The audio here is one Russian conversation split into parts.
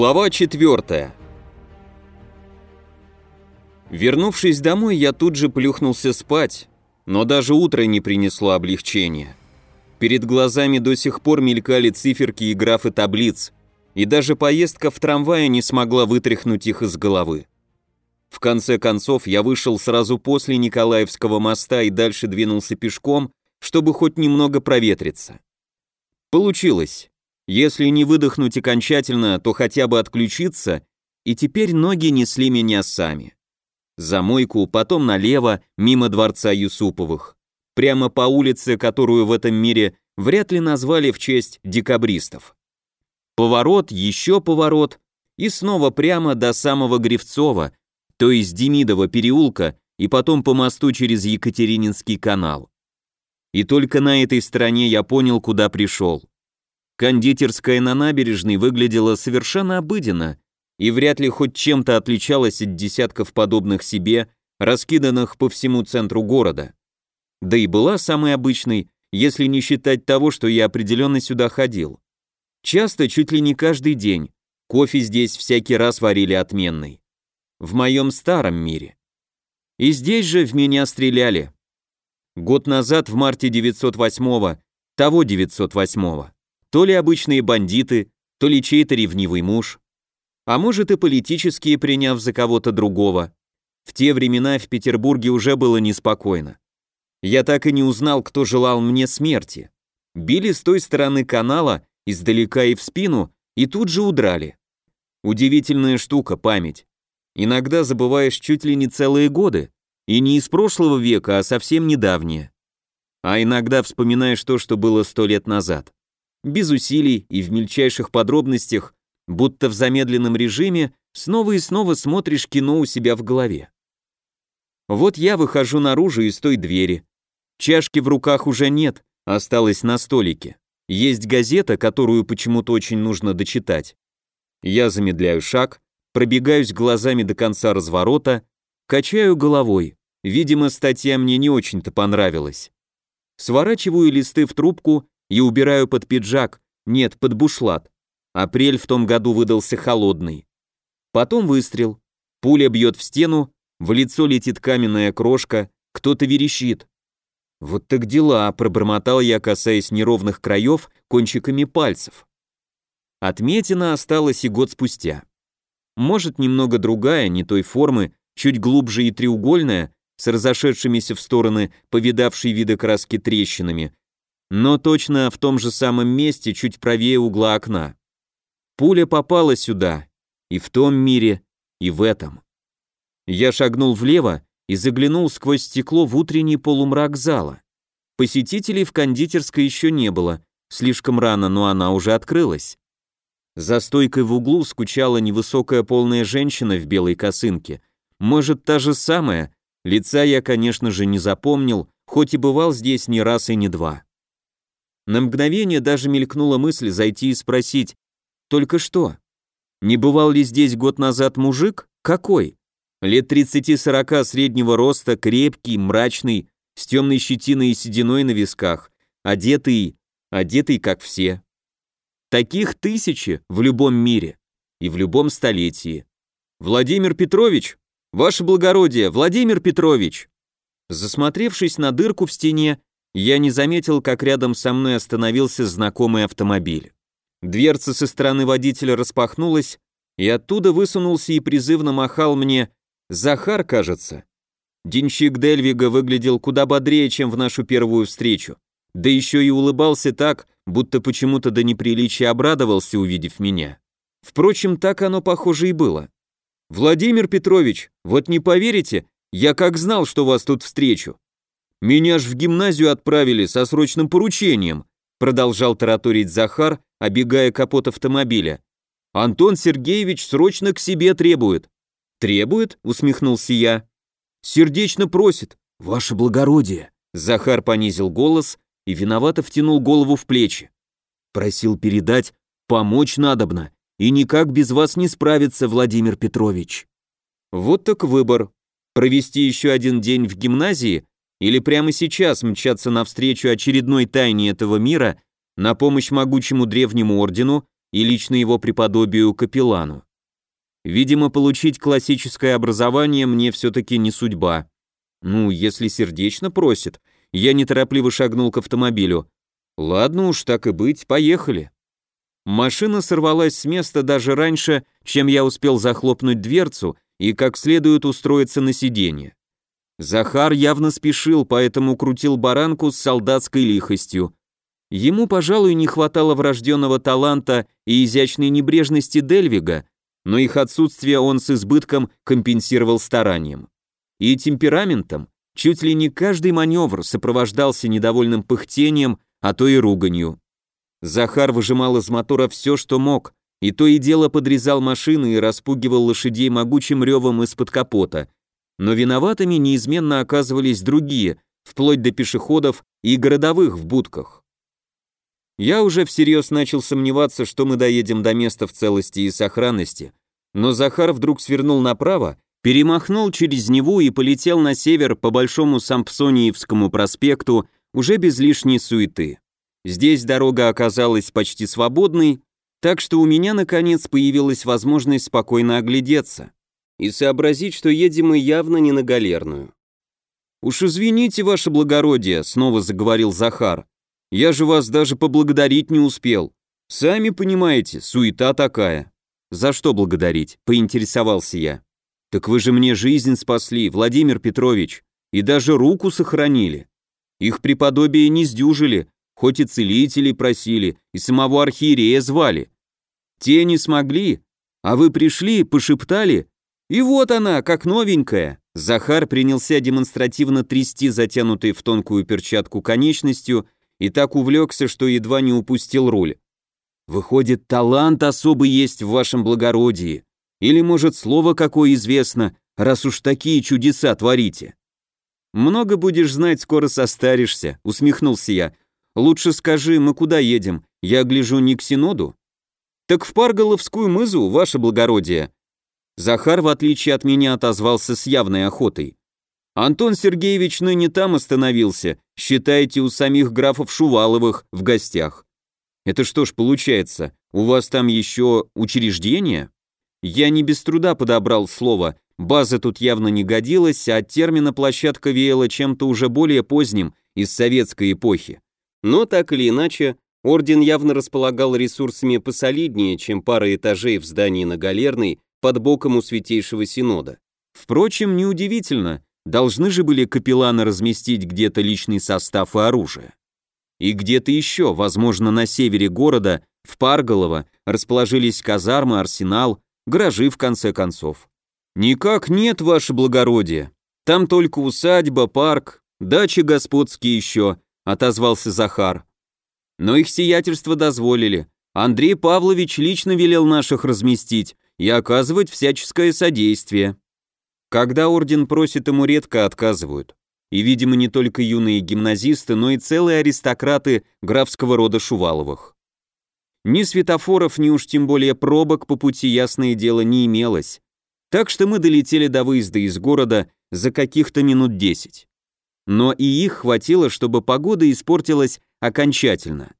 Глава 4. Вернувшись домой, я тут же плюхнулся спать, но даже утро не принесло облегчения. Перед глазами до сих пор мелькали циферки и графы таблиц, и даже поездка в трамвае не смогла вытряхнуть их из головы. В конце концов, я вышел сразу после Николаевского моста и дальше двинулся пешком, чтобы хоть немного проветриться. Получилось. Если не выдохнуть окончательно, то хотя бы отключиться, и теперь ноги несли меня сами. За мойку, потом налево, мимо дворца Юсуповых. Прямо по улице, которую в этом мире вряд ли назвали в честь декабристов. Поворот, еще поворот, и снова прямо до самого Гривцова, то есть Демидова переулка, и потом по мосту через Екатерининский канал. И только на этой стороне я понял, куда пришел. Кондитерская на набережной выглядела совершенно обыденно и вряд ли хоть чем-то отличалась от десятков подобных себе, раскиданных по всему центру города. Да и была самой обычной, если не считать того, что я определенно сюда ходил. Часто, чуть ли не каждый день, кофе здесь всякий раз варили отменный. В моем старом мире. И здесь же в меня стреляли. Год назад, в марте 908-го, того 908-го. То ли обычные бандиты, то ли чей-то ревнивый муж. А может и политические, приняв за кого-то другого. В те времена в Петербурге уже было неспокойно. Я так и не узнал, кто желал мне смерти. Били с той стороны канала, издалека и в спину, и тут же удрали. Удивительная штука память. Иногда забываешь чуть ли не целые годы, и не из прошлого века, а совсем недавнее. А иногда вспоминаешь то, что было сто лет назад без усилий и в мельчайших подробностях, будто в замедленном режиме, снова и снова смотришь кино у себя в голове. Вот я выхожу наружу из той двери. Чашки в руках уже нет, осталось на столике. Есть газета, которую почему-то очень нужно дочитать. Я замедляю шаг, пробегаюсь глазами до конца разворота, качаю головой. Видимо, статья мне не очень-то понравилась. Сворачиваю листы в трубку и убираю под пиджак, нет, под бушлат. Апрель в том году выдался холодный. Потом выстрел. Пуля бьет в стену, в лицо летит каменная крошка, кто-то верещит. Вот так дела, пробормотал я, касаясь неровных краев кончиками пальцев. Отметина осталась и год спустя. Может, немного другая, не той формы, чуть глубже и треугольная, с разошедшимися в стороны повидавшей виды краски трещинами, но точно в том же самом месте, чуть правее угла окна. Пуля попала сюда, и в том мире, и в этом. Я шагнул влево и заглянул сквозь стекло в утренний полумрак зала. Посетителей в кондитерской еще не было, слишком рано, но она уже открылась. За стойкой в углу скучала невысокая полная женщина в белой косынке. Может, та же самая, лица я, конечно же, не запомнил, хоть и бывал здесь не раз и не два. На мгновение даже мелькнула мысль зайти и спросить, только что? Не бывал ли здесь год назад мужик? Какой? Лет 30-40 среднего роста, крепкий, мрачный, с темной щетиной и сединой на висках, одетый, одетый как все. Таких тысячи в любом мире и в любом столетии. Владимир Петрович, ваше благородие, Владимир Петрович. Засмотревшись на дырку в стене, я не заметил, как рядом со мной остановился знакомый автомобиль. Дверца со стороны водителя распахнулась, и оттуда высунулся и призывно махал мне «Захар, кажется». Денщик Дельвига выглядел куда бодрее, чем в нашу первую встречу, да еще и улыбался так, будто почему-то до неприличия обрадовался, увидев меня. Впрочем, так оно, похоже, и было. «Владимир Петрович, вот не поверите, я как знал, что вас тут встречу. Меня ж в гимназию отправили со срочным поручением, продолжал тараторить Захар, обегая капот автомобиля. Антон Сергеевич срочно к себе требует. Требует? усмехнулся я. Сердечно просит. Ваше благородие. Захар понизил голос и виновато втянул голову в плечи. Просил передать, помочь надобно, и никак без вас не справится, Владимир Петрович. Вот так выбор. Провести еще один день в гимназии или прямо сейчас мчаться навстречу очередной тайне этого мира на помощь могучему древнему ордену и лично его преподобию капеллану. Видимо, получить классическое образование мне все-таки не судьба. Ну, если сердечно просит, я неторопливо шагнул к автомобилю. Ладно уж, так и быть, поехали. Машина сорвалась с места даже раньше, чем я успел захлопнуть дверцу и как следует устроиться на сиденье. Захар явно спешил, поэтому крутил баранку с солдатской лихостью. Ему, пожалуй, не хватало врожденного таланта и изящной небрежности Дельвига, но их отсутствие он с избытком компенсировал старанием. И темпераментом чуть ли не каждый маневр сопровождался недовольным пыхтением, а то и руганью. Захар выжимал из мотора все, что мог, и то и дело подрезал машины и распугивал лошадей могучим ревом из-под капота. Но виноватыми неизменно оказывались другие, вплоть до пешеходов и городовых в будках. Я уже всерьез начал сомневаться, что мы доедем до места в целости и сохранности, но Захар вдруг свернул направо, перемахнул через Неву и полетел на север по Большому Сампсониевскому проспекту уже без лишней суеты. Здесь дорога оказалась почти свободной, так что у меня, наконец, появилась возможность спокойно оглядеться и сообразить, что едем мы явно не на галерную. «Уж извините, ваше благородие», — снова заговорил Захар, «я же вас даже поблагодарить не успел. Сами понимаете, суета такая». «За что благодарить?» — поинтересовался я. «Так вы же мне жизнь спасли, Владимир Петрович, и даже руку сохранили. Их преподобие не сдюжили, хоть и целителей просили, и самого архиерея звали. Те не смогли, а вы пришли, пошептали, и вот она, как новенькая. Захар принялся демонстративно трясти затянутой в тонкую перчатку конечностью и так увлекся, что едва не упустил руль. Выходит, талант особый есть в вашем благородии. Или, может, слово какое известно, раз уж такие чудеса творите. Много будешь знать, скоро состаришься, усмехнулся я, Лучше скажи, мы куда едем? Я гляжу не к Синоду?» «Так в Парголовскую мызу, ваше благородие». Захар, в отличие от меня, отозвался с явной охотой. «Антон Сергеевич ныне там остановился, считайте, у самих графов Шуваловых в гостях». «Это что ж получается, у вас там еще учреждение?» Я не без труда подобрал слово, база тут явно не годилась, а термина площадка веяла чем-то уже более поздним, из советской эпохи. Но так или иначе, орден явно располагал ресурсами посолиднее, чем пара этажей в здании на Галерной под боком у Святейшего Синода. Впрочем, неудивительно, должны же были капелланы разместить где-то личный состав и оружие. И где-то еще, возможно, на севере города, в Парголово, расположились казармы, арсенал, гаражи в конце концов. «Никак нет, ваше благородие. Там только усадьба, парк, дачи господские еще, отозвался Захар. Но их сиятельство дозволили. Андрей Павлович лично велел наших разместить и оказывать всяческое содействие. Когда орден просит, ему редко отказывают. И, видимо, не только юные гимназисты, но и целые аристократы графского рода Шуваловых. Ни светофоров, ни уж тем более пробок по пути, ясное дело, не имелось. Так что мы долетели до выезда из города за каких-то минут десять но и их хватило, чтобы погода испортилась окончательно.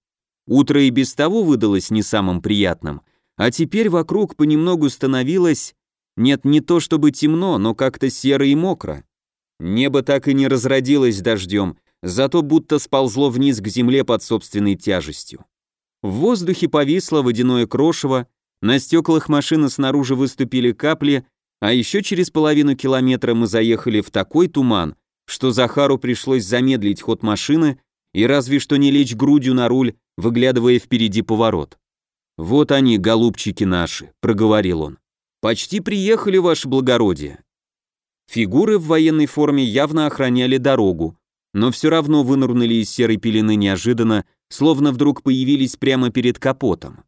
Утро и без того выдалось не самым приятным, а теперь вокруг понемногу становилось, нет, не то чтобы темно, но как-то серо и мокро. Небо так и не разродилось дождем, зато будто сползло вниз к земле под собственной тяжестью. В воздухе повисло водяное крошево, на стеклах машины снаружи выступили капли, а еще через половину километра мы заехали в такой туман, что Захару пришлось замедлить ход машины и разве что не лечь грудью на руль, выглядывая впереди поворот. «Вот они, голубчики наши», — проговорил он. «Почти приехали, ваше благородие». Фигуры в военной форме явно охраняли дорогу, но все равно вынырнули из серой пелены неожиданно, словно вдруг появились прямо перед капотом.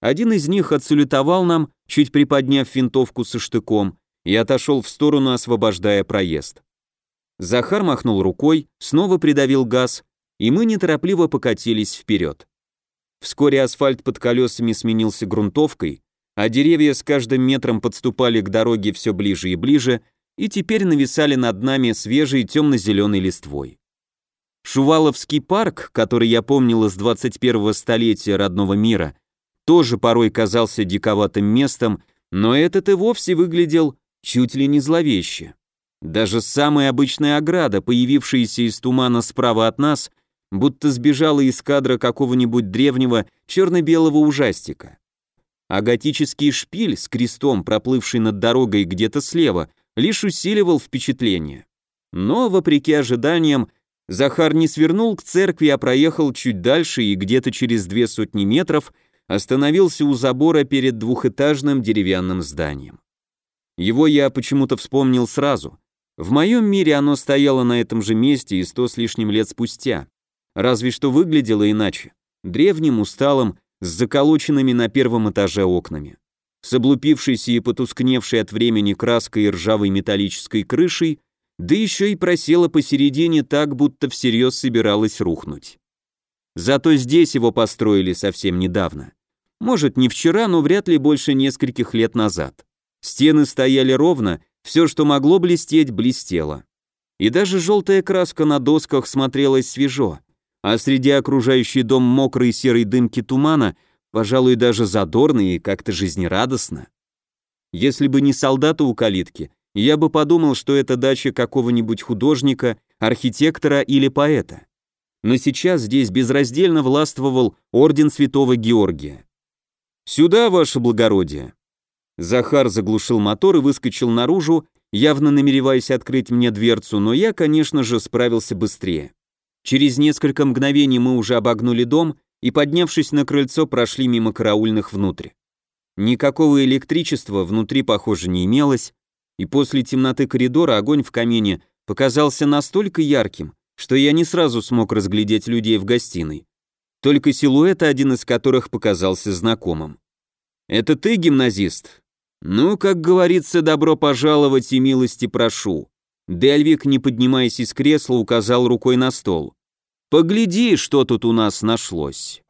Один из них отсулетовал нам, чуть приподняв винтовку со штыком, и отошел в сторону, освобождая проезд. Захар махнул рукой, снова придавил газ, и мы неторопливо покатились вперед. Вскоре асфальт под колесами сменился грунтовкой, а деревья с каждым метром подступали к дороге все ближе и ближе, и теперь нависали над нами свежей темно-зеленой листвой. Шуваловский парк, который я помнил из 21-го столетия родного мира, тоже порой казался диковатым местом, но этот и вовсе выглядел чуть ли не зловеще. Даже самая обычная ограда, появившаяся из тумана справа от нас, будто сбежала из кадра какого-нибудь древнего черно-белого ужастика. А готический шпиль с крестом, проплывший над дорогой где-то слева, лишь усиливал впечатление. Но, вопреки ожиданиям, Захар не свернул к церкви, а проехал чуть дальше и где-то через две сотни метров остановился у забора перед двухэтажным деревянным зданием. Его я почему-то вспомнил сразу. В моем мире оно стояло на этом же месте и сто с лишним лет спустя. Разве что выглядело иначе. Древним, усталым, с заколоченными на первом этаже окнами. С облупившейся и потускневшей от времени краской и ржавой металлической крышей, да еще и просела посередине так, будто всерьез собиралась рухнуть. Зато здесь его построили совсем недавно. Может, не вчера, но вряд ли больше нескольких лет назад. Стены стояли ровно, все, что могло блестеть, блестело. И даже желтая краска на досках смотрелась свежо, а среди окружающей дом мокрой серой дымки тумана, пожалуй, даже задорно и как-то жизнерадостно. Если бы не солдаты у калитки, я бы подумал, что это дача какого-нибудь художника, архитектора или поэта. Но сейчас здесь безраздельно властвовал орден святого Георгия. «Сюда, ваше благородие!» Захар заглушил мотор и выскочил наружу, явно намереваясь открыть мне дверцу, но я, конечно же, справился быстрее. Через несколько мгновений мы уже обогнули дом и, поднявшись на крыльцо, прошли мимо караульных внутрь. Никакого электричества внутри, похоже, не имелось, и после темноты коридора огонь в камине показался настолько ярким, что я не сразу смог разглядеть людей в гостиной. Только силуэт, один из которых показался знакомым. «Это ты, гимназист?» «Ну, как говорится, добро пожаловать и милости прошу». Дельвик, не поднимаясь из кресла, указал рукой на стол. «Погляди, что тут у нас нашлось».